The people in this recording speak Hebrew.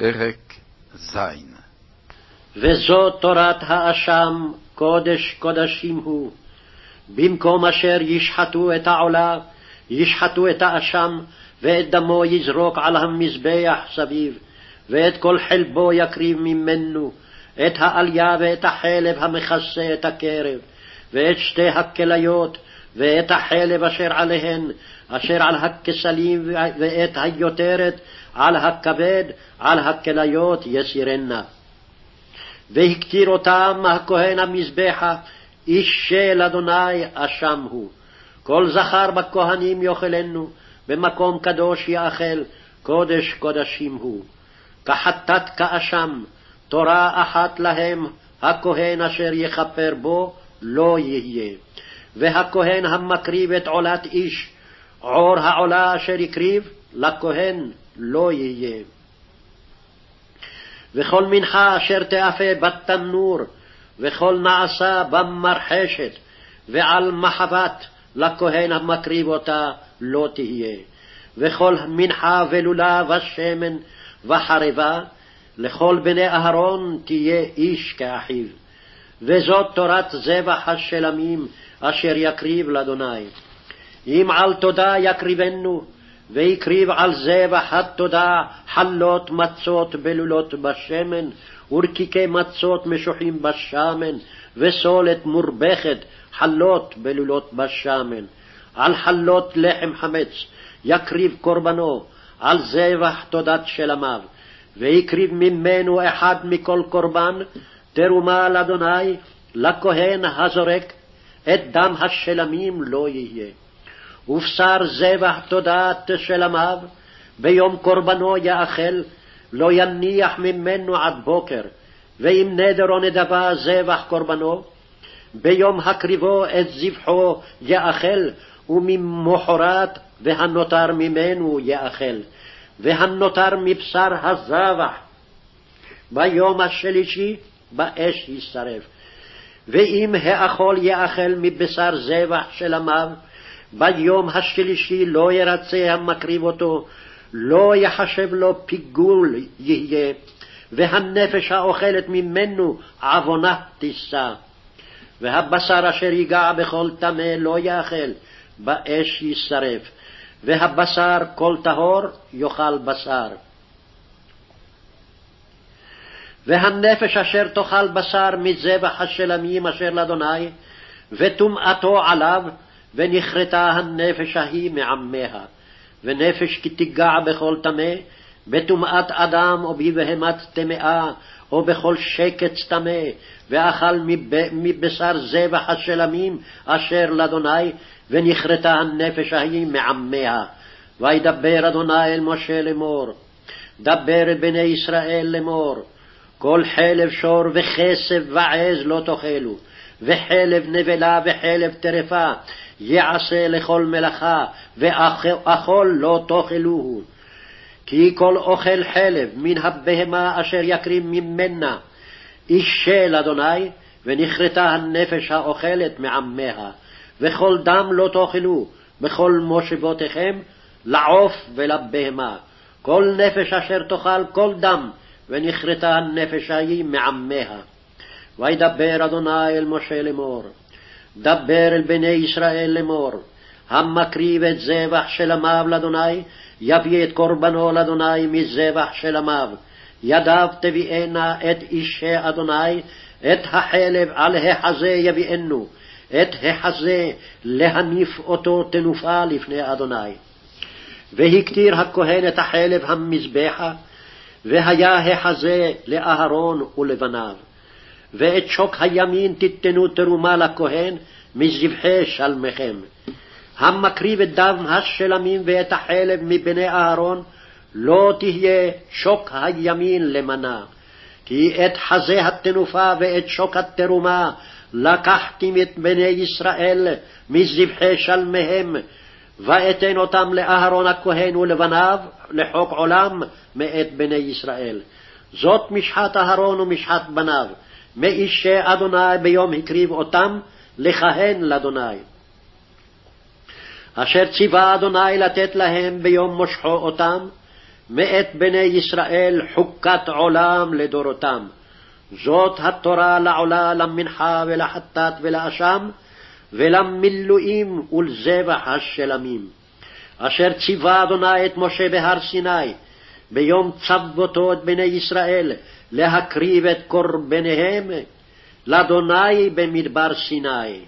פרק ז. וזו תורת האשם, קודש קודשים הוא. במקום אשר ישחטו את העולה, ישחטו את האשם, ואת דמו יזרוק על המזבח סביב, ואת כל חלבו יקריב ממנו, את העליה ואת החלב המכסה את הקרב, ואת שתי הכליות, ואת החלב אשר עליהן, אשר על הכסלים ואת היותרת, על הכבד, על הכליות יסירנה. והקטיר אותם הכהן המזבחה, איש של אדוני אשם הוא. כל זכר בכהנים יאכלנו, במקום קדוש יאכל, קודש קודשים הוא. כחטאת כאשם, תורה אחת להם, הכהן אשר יכפר בו לא יהיה. והכהן המקריב את עולת איש, עור העולה אשר הקריב, לכהן לא יהיה. וכל מנחה אשר תאפה בתנור, וכל נעשה במרחשת, ועל מחבת, לכהן המקריב אותה לא תהיה. וכל מנחה ולולה ושמן וחרבה, לכל בני אהרון תהיה איש כאחיו. וזאת תורת זבח השלמים אשר יקריב לאדוני. אם על תודה יקריבנו, והקריב על זבח התודה חלות מצות בלולות בשמן, ורקיקי מצות משוחים בשמן, וסולת מורבכת חלות בלולות בשמן. על חלות לחם חמץ יקריב קורבנו, על זבח תודת שלמיו, והקריב ממנו אחד מכל קורבן, תרומה לאדוני, לכהן הזורק, את דם השלמים לא יהיה. ובשר זבח תודת שלמיו, ביום קורבנו יאכל, לא יניח ממנו עד בוקר, ואם נדר או נדבה זבח קורבנו, ביום הקריבו את זבחו יאכל, וממחרת והנותר ממנו יאכל, והנותר מבשר הזבח. ביום השלישי באש יישרף. ואם האכול יאכל מבשר זבח של עמיו, ביום השלישי לא ירצה המקריב אותו, לא יחשב לו פיגול יהיה, והנפש האוכלת ממנו עוונה תישא. והבשר אשר ייגע בכל טמא לא יאכל, באש יישרף, והבשר כל טהור יאכל בשר. והנפש אשר תאכל בשר מזבח השלמים אשר לאדוני, וטומאתו עליו, ונכרתה הנפש ההיא מעמיה. ונפש כי תיגע בכל טמא, בטומאת אדם או בבהמת טמאה, או בכל שקץ טמא, ואכל מבשר זבח השלמים אשר לאדוני, ונכרתה הנפש ההיא מעמיה. וידבר אדוני אל משה לאמור, דבר בני ישראל לאמור, כל חלב שור וכסף ועז לא תאכלו, וחלב נבלה וחלב טרפה יעשה לכל מלאכה, ואכול לא תאכלוהו. כי כל אוכל חלב מן הבהמה אשר יקרים ממנה, אישל אדוני, ונכרתה הנפש האוכלת מעמיה, וכל דם לא תאכלו, בכל מושבותיכם, לעוף ולבהמה. כל נפש אשר תאכל כל דם, ונכרתה הנפש ההיא מעמיה. וידבר אדוני אל משה לאמור, דבר אל בני ישראל לאמור, המקריב את זבח שלמיו לאדוני, יביא את קורבנו לאדוני מזבח שלמיו. ידיו תביאנה את אישי אדוני, את החלב על החזה יביאנו, את החזה להניף אותו תנופה לפני אדוני. והקטיר הכהן את החלב המזבחה, והיה החזה לאהרון ולבניו. ואת שוק הימין תיתנו תרומה לכהן מזבחי שלמיכם. המקריב את דם השלמים ואת החלב מבני אהרון, לא תהיה שוק הימין למנה. כי את חזה התנופה ואת שוק התרומה לקחתי את בני ישראל מזבחי שלמיהם, ואתן אותם לאהרון הכהן ולבניו לחוק עולם מאת בני ישראל. זאת משחת אהרון ומשחת בניו, מאישי אדוני ביום הקריב אותם לכהן לאדוני. אשר ציווה אדוני לתת להם ביום מושכו אותם, מאת בני ישראל חוקת עולם לדורותם. זאת התורה לעולה למנחה ולחטאת ולאשם, ולמילואים ולזבח השלמים. אשר ציווה אדוני את משה בהר סיני, ביום צוותו את בני ישראל להקריב את קורבניהם לאדוני במדבר סיני.